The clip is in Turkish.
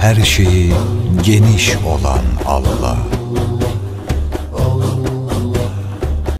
Her şeyi geniş olan Allah.